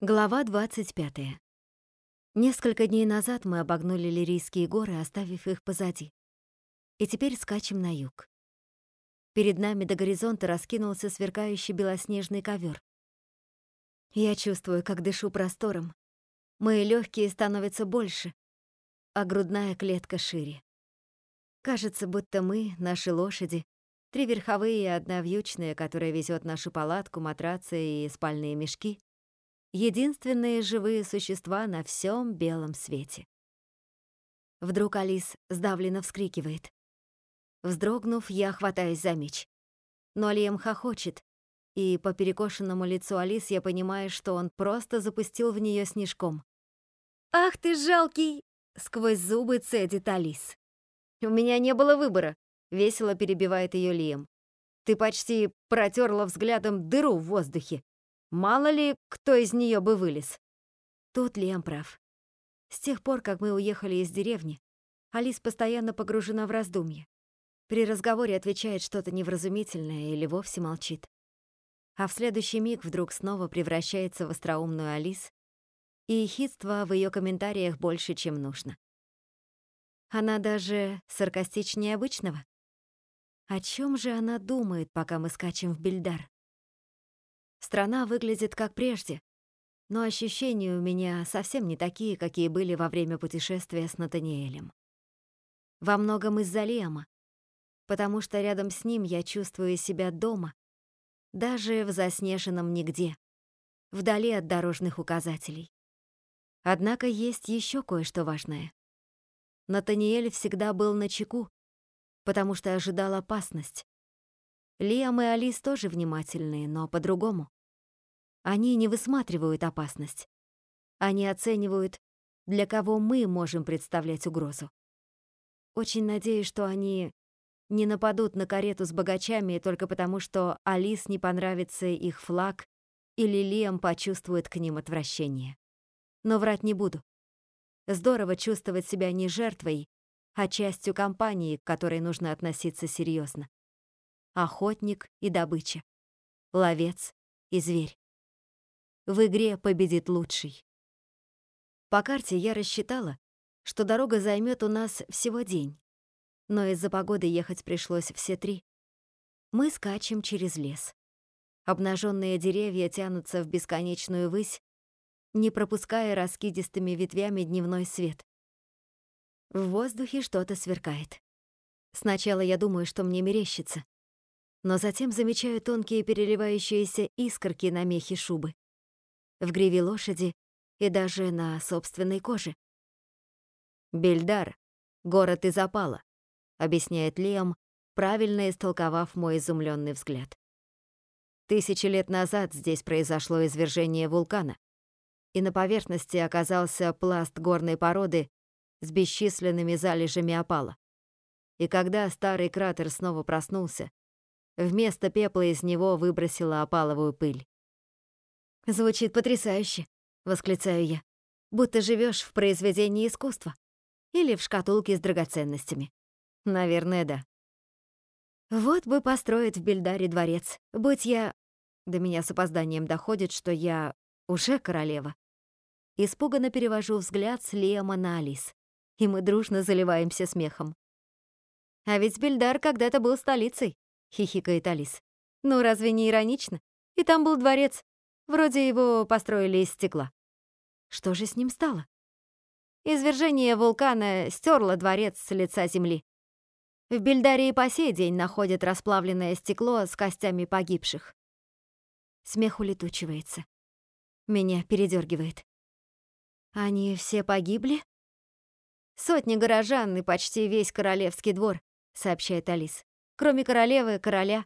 Глава 25. Несколько дней назад мы обогнули Лирийские горы, оставив их позади. И теперь скачем на юг. Перед нами до горизонта раскинулся сверкающий белоснежный ковер. Я чувствую, как дышу простором. Мои легкие становятся больше, а грудная клетка шире. Кажется, будто мы, наши лошади, три верховые и одна вьючная, которая везет нашу палатку, матрацы и спальные мешки, единственные живые существа на всем белом свете. Вдруг Алис сдавленно вскрикивает. Вздрогнув, я хватаюсь за меч. Но Лием хохочет, и по перекошенному лицу Алис я понимаю, что он просто запустил в нее снежком. «Ах ты жалкий!» — сквозь зубы цедит Алис. «У меня не было выбора», — весело перебивает ее Лием. «Ты почти протерла взглядом дыру в воздухе. Мало ли, кто из нее бы вылез. Тут Лем прав. С тех пор, как мы уехали из деревни, Алис постоянно погружена в раздумья. При разговоре отвечает что-то невразумительное или вовсе молчит. А в следующий миг вдруг снова превращается в остроумную Алис, и ехидства в ее комментариях больше, чем нужно. Она даже саркастичнее обычного. О чем же она думает, пока мы скачем в Бельдар? Страна выглядит как прежде, но ощущения у меня совсем не такие, какие были во время путешествия с Натаниэлем. Во многом из-за Лема, потому что рядом с ним я чувствую себя дома, даже в заснеженном нигде, вдали от дорожных указателей. Однако есть еще кое-что важное. Натаниэль всегда был на чеку, потому что ожидал опасность, Лиам и Алис тоже внимательные, но по-другому. Они не высматривают опасность. Они оценивают, для кого мы можем представлять угрозу. Очень надеюсь, что они не нападут на карету с богачами только потому, что Алис не понравится их флаг или Лиам почувствует к ним отвращение. Но врать не буду. Здорово чувствовать себя не жертвой, а частью компании, к которой нужно относиться серьезно охотник и добыча, ловец и зверь. В игре победит лучший. По карте я рассчитала, что дорога займет у нас всего день, но из-за погоды ехать пришлось все три. Мы скачем через лес. Обнаженные деревья тянутся в бесконечную высь, не пропуская раскидистыми ветвями дневной свет. В воздухе что-то сверкает. Сначала я думаю, что мне мерещится но затем замечаю тонкие переливающиеся искорки на мехе шубы, в гриве лошади и даже на собственной коже. «Бельдар, город из опала», — объясняет Лиам, правильно истолковав мой изумленный взгляд. Тысячи лет назад здесь произошло извержение вулкана, и на поверхности оказался пласт горной породы с бесчисленными залежами опала. И когда старый кратер снова проснулся, Вместо пепла из него выбросила опаловую пыль. «Звучит потрясающе», — восклицаю я. «Будто живешь в произведении искусства. Или в шкатулке с драгоценностями». «Наверное, да». Вот бы построить в Бельдаре дворец. Будь я... До меня с опозданием доходит, что я уже королева. Испуганно перевожу взгляд с Лема на Алис, и мы дружно заливаемся смехом. А ведь Бельдар когда-то был столицей. — хихикает Алис. «Ну, разве не иронично? И там был дворец. Вроде его построили из стекла». Что же с ним стало? Извержение вулкана стерло дворец с лица земли. В Бельдарии по сей день находят расплавленное стекло с костями погибших. Смех улетучивается. Меня передергивает. Они все погибли? Сотни горожан и почти весь королевский двор, сообщает Алис кроме королевы, короля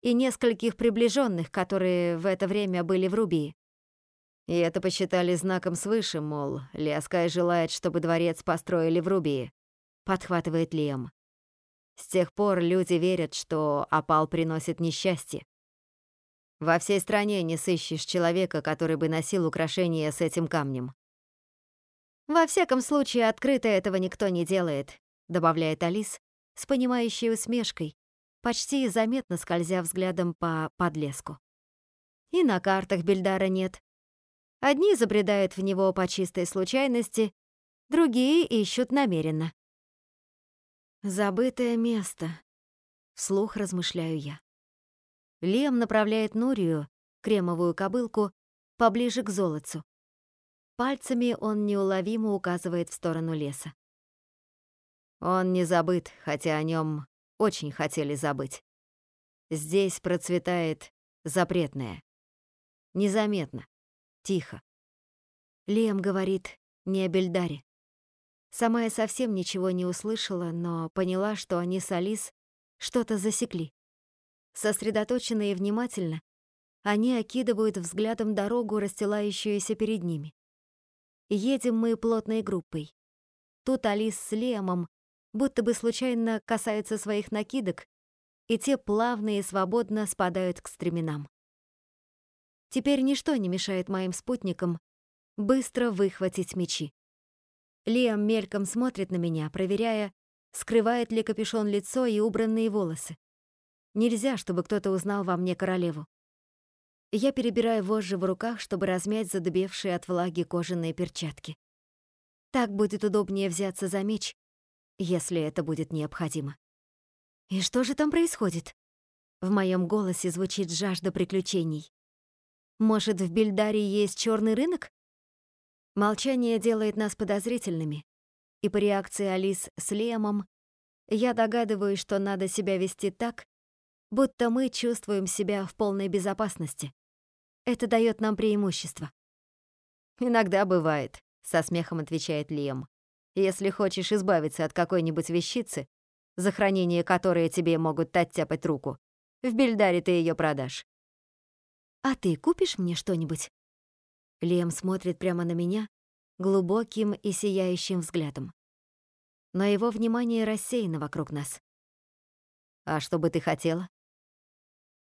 и нескольких приближенных, которые в это время были в Рубии. И это посчитали знаком свыше, мол, Лиаскай желает, чтобы дворец построили в Рубии, подхватывает Лиам. С тех пор люди верят, что опал приносит несчастье. Во всей стране не сыщешь человека, который бы носил украшения с этим камнем. Во всяком случае, открыто этого никто не делает, добавляет Алис с понимающей усмешкой, почти заметно скользя взглядом по подлеску. И на картах Бельдара нет. Одни забредают в него по чистой случайности, другие ищут намеренно. Забытое место. Вслух размышляю я. Лем направляет Нурию, кремовую кобылку, поближе к золотцу. Пальцами он неуловимо указывает в сторону леса. Он не забыт, хотя о нем очень хотели забыть. Здесь процветает запретное. Незаметно, тихо. Лем говорит не о Бельдаре. Сама я совсем ничего не услышала, но поняла, что они с Алис что-то засекли. Сосредоточенно и внимательно они окидывают взглядом дорогу, расстилающуюся перед ними. Едем мы плотной группой. Тут Алис с Лемом будто бы случайно касаются своих накидок, и те плавно и свободно спадают к стременам. Теперь ничто не мешает моим спутникам быстро выхватить мечи. Лиам мельком смотрит на меня, проверяя, скрывает ли капюшон лицо и убранные волосы. Нельзя, чтобы кто-то узнал во мне королеву. Я перебираю вожжи в руках, чтобы размять задубевшие от влаги кожаные перчатки. Так будет удобнее взяться за меч, если это будет необходимо. И что же там происходит? В моем голосе звучит жажда приключений. Может, в Бельдаре есть черный рынок? Молчание делает нас подозрительными, и по реакции Алис с Лемом я догадываюсь, что надо себя вести так, будто мы чувствуем себя в полной безопасности. Это дает нам преимущество. «Иногда бывает», — со смехом отвечает Лем. «Если хочешь избавиться от какой-нибудь вещицы, за хранение которой тебе могут оттяпать руку, в Бельдаре ты ее продашь». «А ты купишь мне что-нибудь?» Лем смотрит прямо на меня глубоким и сияющим взглядом. Но его внимание рассеяно вокруг нас. «А что бы ты хотела?»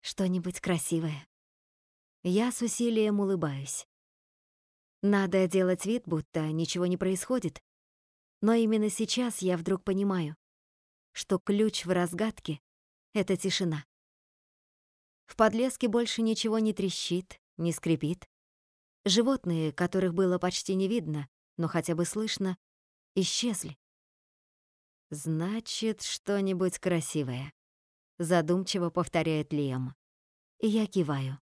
«Что-нибудь красивое». Я с усилием улыбаюсь. Надо делать вид, будто ничего не происходит. Но именно сейчас я вдруг понимаю, что ключ в разгадке — это тишина. В подлеске больше ничего не трещит, не скрипит. Животные, которых было почти не видно, но хотя бы слышно, исчезли. «Значит, что-нибудь красивое», — задумчиво повторяет Лиам. И я киваю.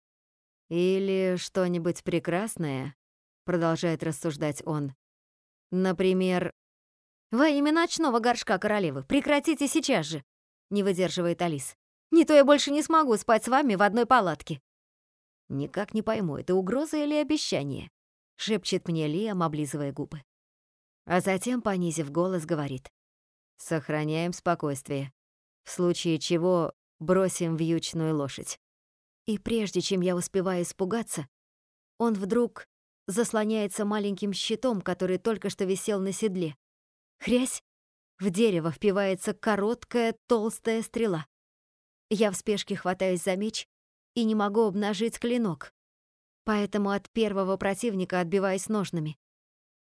«Или что-нибудь прекрасное», — продолжает рассуждать он. «Например...» «Во имя ночного горшка королевы, прекратите сейчас же!» — не выдерживает Алис. «Не то я больше не смогу спать с вами в одной палатке». «Никак не пойму, это угроза или обещание?» — шепчет мне Лиам, облизывая губы. А затем, понизив голос, говорит. «Сохраняем спокойствие. В случае чего бросим вьючную лошадь». И прежде чем я успеваю испугаться, он вдруг заслоняется маленьким щитом, который только что висел на седле. Хрясь! В дерево впивается короткая толстая стрела. Я в спешке хватаюсь за меч и не могу обнажить клинок. Поэтому от первого противника отбиваюсь ножными.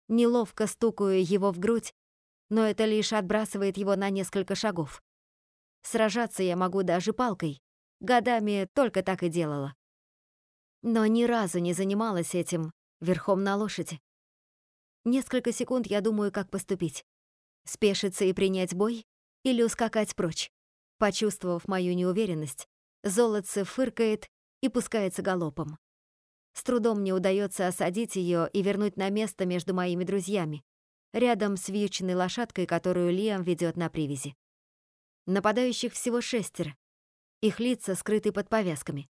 Неловко стукаю его в грудь, но это лишь отбрасывает его на несколько шагов. Сражаться я могу даже палкой. Годами только так и делала. Но ни разу не занималась этим верхом на лошади. Несколько секунд я думаю, как поступить. Спешиться и принять бой или ускакать прочь. Почувствовав мою неуверенность, Золотце фыркает и пускается галопом. С трудом мне удается осадить ее и вернуть на место между моими друзьями, рядом с вьючной лошадкой, которую Лиам ведет на привязи. Нападающих всего шестеро. Их лица скрыты под повязками.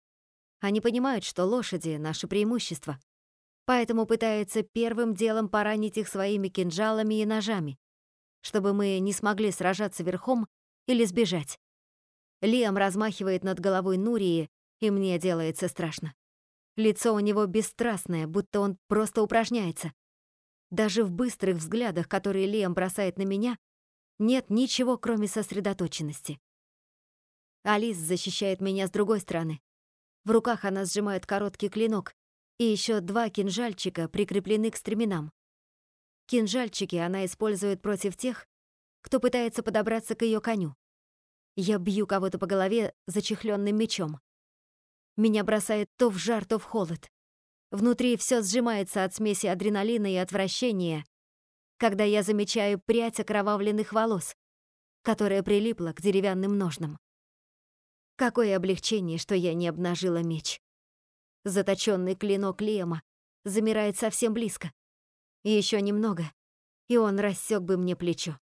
Они понимают, что лошади — наше преимущество, поэтому пытаются первым делом поранить их своими кинжалами и ножами, чтобы мы не смогли сражаться верхом или сбежать. Лиам размахивает над головой Нурии, и мне делается страшно. Лицо у него бесстрастное, будто он просто упражняется. Даже в быстрых взглядах, которые Лиам бросает на меня, нет ничего, кроме сосредоточенности. Алис защищает меня с другой стороны. В руках она сжимает короткий клинок, и еще два кинжальчика прикреплены к стременам. Кинжальчики она использует против тех, кто пытается подобраться к ее коню. Я бью кого-то по голове зачехленным мечом. Меня бросает то в жар, то в холод. Внутри все сжимается от смеси адреналина и отвращения, когда я замечаю прядь окровавленных волос, которая прилипла к деревянным ножнам. Какое облегчение, что я не обнажила меч. Заточенный клинок Лема замирает совсем близко. Еще немного, и он рассек бы мне плечо.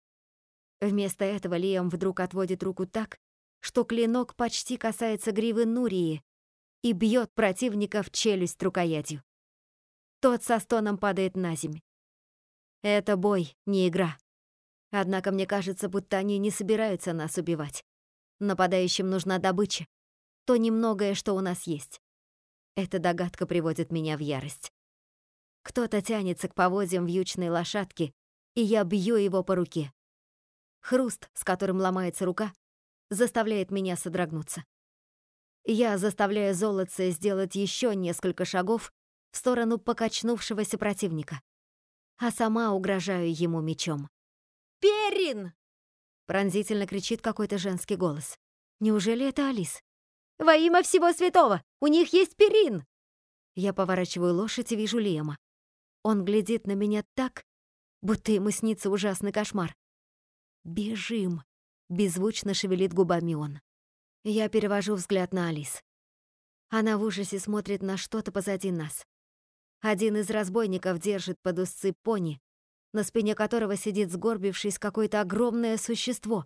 Вместо этого Лиам вдруг отводит руку так, что клинок почти касается гривы Нурии, и бьет противника в челюсть рукоятью. Тот со стоном падает на земь. Это бой, не игра. Однако мне кажется, будто они не собираются нас убивать. Нападающим нужна добыча. То немногое, что у нас есть. Эта догадка приводит меня в ярость. Кто-то тянется к поводьям вьючной лошадки, и я бью его по руке. Хруст, с которым ломается рука, заставляет меня содрогнуться. Я заставляю золотце сделать еще несколько шагов в сторону покачнувшегося противника, а сама угрожаю ему мечом. «Перин!» — пронзительно кричит какой-то женский голос. Неужели это Алис? «Во имя всего святого! У них есть перин!» Я поворачиваю лошадь и вижу Лема. Он глядит на меня так, будто ему снится ужасный кошмар. «Бежим!» — беззвучно шевелит губами он. Я перевожу взгляд на Алис. Она в ужасе смотрит на что-то позади нас. Один из разбойников держит под узцы пони, на спине которого сидит сгорбившись какое-то огромное существо,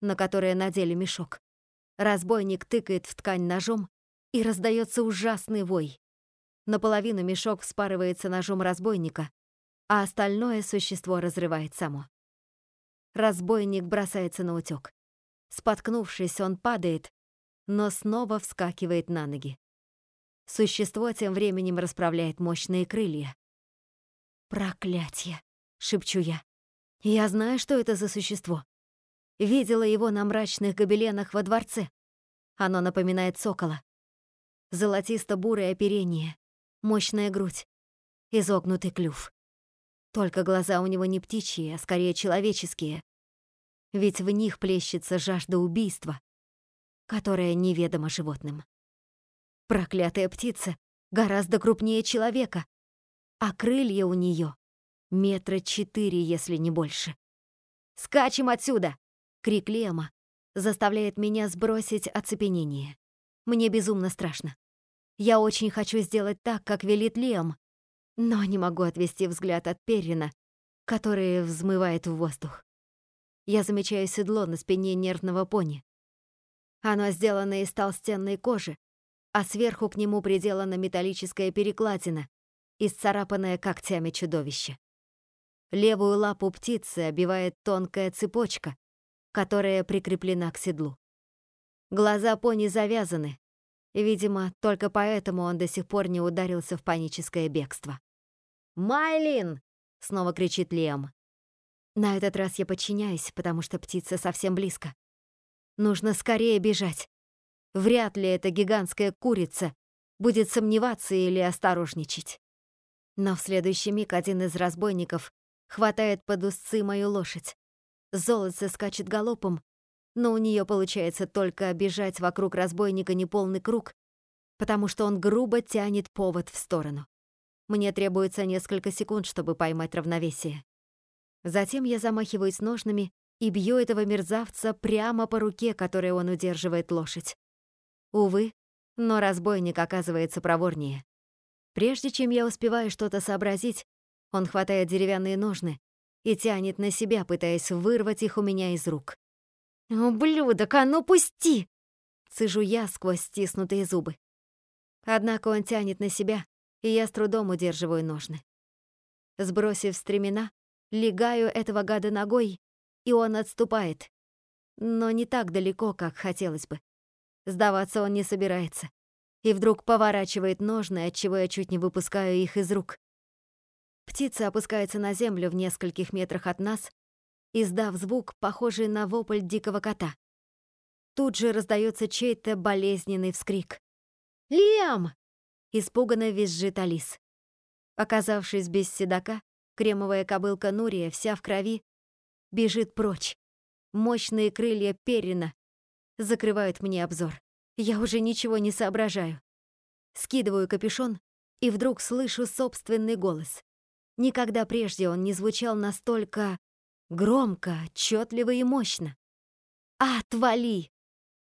на которое надели мешок. Разбойник тыкает в ткань ножом, и раздается ужасный вой. Наполовину мешок вспарывается ножом разбойника, а остальное существо разрывает само. Разбойник бросается на утёк. Споткнувшись, он падает, но снова вскакивает на ноги. Существо тем временем расправляет мощные крылья. «Проклятье!» — шепчу я. «Я знаю, что это за существо. Видела его на мрачных гобеленах во дворце. Оно напоминает сокола. Золотисто-бурое оперение, мощная грудь, изогнутый клюв. Только глаза у него не птичьи, а скорее человеческие, ведь в них плещется жажда убийства, которая неведома животным. Проклятая птица гораздо крупнее человека, а крылья у нее метра четыре, если не больше. «Скачем отсюда!» — крик Лема заставляет меня сбросить оцепенение. Мне безумно страшно. Я очень хочу сделать так, как велит Лем, но не могу отвести взгляд от Перрина, который взмывает в воздух я замечаю седло на спине нервного пони. Оно сделано из толстенной кожи, а сверху к нему приделана металлическая перекладина, исцарапанная когтями чудовища. Левую лапу птицы обивает тонкая цепочка, которая прикреплена к седлу. Глаза пони завязаны, видимо, только поэтому он до сих пор не ударился в паническое бегство. «Майлин!» — снова кричит Лиам. На этот раз я подчиняюсь, потому что птица совсем близко. Нужно скорее бежать. Вряд ли эта гигантская курица будет сомневаться или осторожничать. Но в следующий миг один из разбойников хватает под узцы мою лошадь. Золотце скачет галопом, но у нее получается только обежать вокруг разбойника неполный круг, потому что он грубо тянет повод в сторону. Мне требуется несколько секунд, чтобы поймать равновесие. Затем я замахиваюсь ножными и бью этого мерзавца прямо по руке, которой он удерживает лошадь. Увы, но разбойник оказывается проворнее. Прежде чем я успеваю что-то сообразить, он хватает деревянные ножны и тянет на себя, пытаясь вырвать их у меня из рук. «Ублюдок, а ну пусти!» Цежу я сквозь стиснутые зубы. Однако он тянет на себя, и я с трудом удерживаю ножны. Сбросив стремена, Легаю этого гада ногой, и он отступает. Но не так далеко, как хотелось бы. Сдаваться он не собирается. И вдруг поворачивает ножны, отчего я чуть не выпускаю их из рук. Птица опускается на землю в нескольких метрах от нас, издав звук, похожий на вопль дикого кота. Тут же раздается чей-то болезненный вскрик. «Лиам!» — испуганно визжит Алис. Оказавшись без седока, Кремовая кобылка Нурия, вся в крови, бежит прочь. Мощные крылья Перина закрывают мне обзор. Я уже ничего не соображаю. Скидываю капюшон И вдруг слышу собственный голос. Никогда прежде он не звучал настолько громко, отчетливо и мощно. «Отвали!»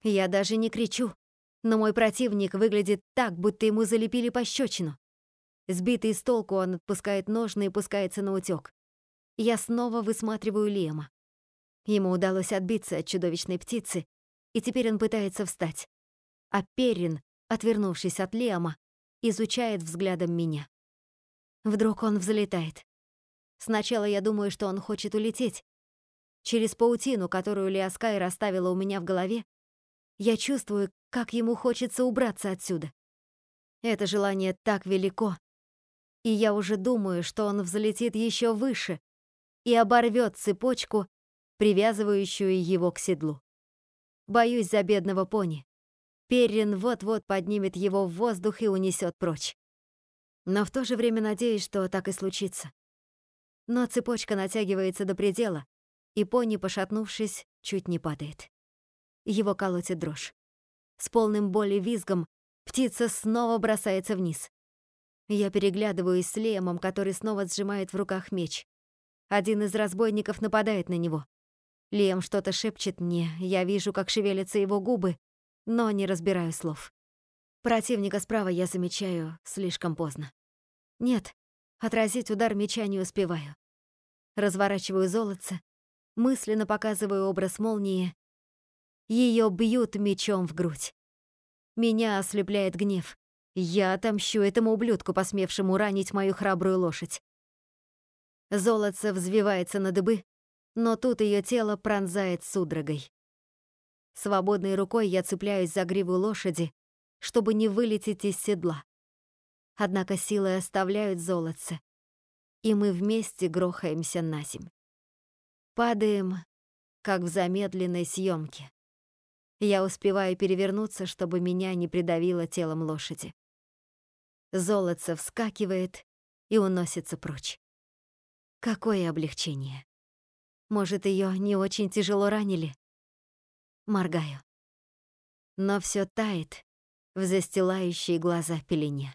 Я даже не кричу, но мой противник выглядит так, будто ему залепили пощечину. Сбитый с толку, он отпускает ножны и пускается на утёк. Я снова высматриваю Лема. Ему удалось отбиться от чудовищной птицы, и теперь он пытается встать. А Перрин, отвернувшись от Лема, изучает взглядом меня. Вдруг он взлетает. Сначала я думаю, что он хочет улететь. Через паутину, которую Лиаскай расставила у меня в голове, я чувствую, как ему хочется убраться отсюда. Это желание так велико, и я уже думаю, что он взлетит еще выше и оборвет цепочку, привязывающую его к седлу. Боюсь за бедного пони. Перрин вот-вот поднимет его в воздух и унесет прочь. Но в то же время надеюсь, что так и случится. Но цепочка натягивается до предела, и пони, пошатнувшись, чуть не падает. Его колотит дрожь. С полным боли визгом птица снова бросается вниз. Я переглядываюсь с Лемом, который снова сжимает в руках меч. Один из разбойников нападает на него. Лем что-то шепчет мне, я вижу, как шевелятся его губы, но не разбираю слов. Противника справа я замечаю слишком поздно. Нет, отразить удар меча не успеваю. Разворачиваю золотце, мысленно показываю образ молнии. Ее бьют мечом в грудь. Меня ослепляет гнев. Я отомщу этому ублюдку, посмевшему ранить мою храбрую лошадь. Золотце взвивается на дыбы, но тут ее тело пронзает судорогой. Свободной рукой я цепляюсь за гриву лошади, чтобы не вылететь из седла. Однако силы оставляют золотце, и мы вместе грохаемся на земь. Падаем, как в замедленной съемке. Я успеваю перевернуться, чтобы меня не придавило телом лошади. Золотце вскакивает и уносится прочь. Какое облегчение. Может, ее не очень тяжело ранили? Моргаю. Но все тает в застилающей глаза пелене.